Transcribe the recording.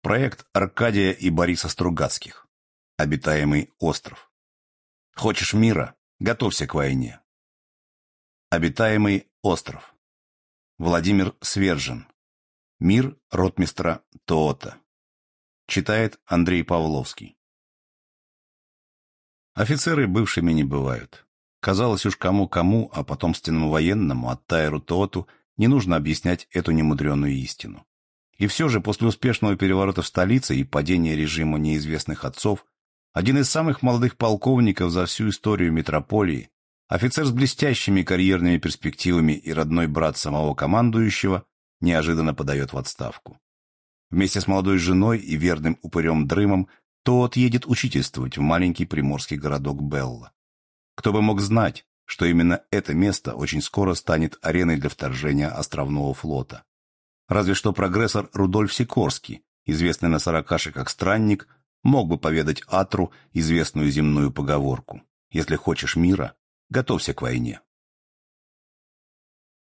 Проект Аркадия и Бориса Стругацких. Обитаемый остров. Хочешь мира? Готовься к войне. Обитаемый остров. Владимир Свержен. Мир ротмистра Тоота. Читает Андрей Павловский. Офицеры бывшими не бывают. Казалось уж кому-кому, а потомственному военному, от Тайру Тооту, не нужно объяснять эту немудреную истину. И все же после успешного переворота в столице и падения режима неизвестных отцов, один из самых молодых полковников за всю историю метрополии, офицер с блестящими карьерными перспективами и родной брат самого командующего, неожиданно подает в отставку. Вместе с молодой женой и верным упырем Дрымом тот едет учительствовать в маленький приморский городок Белла. Кто бы мог знать, что именно это место очень скоро станет ареной для вторжения островного флота. Разве что прогрессор Рудольф Сикорский, известный на Саракаше как странник, мог бы поведать Атру известную земную поговорку «Если хочешь мира, готовься к войне».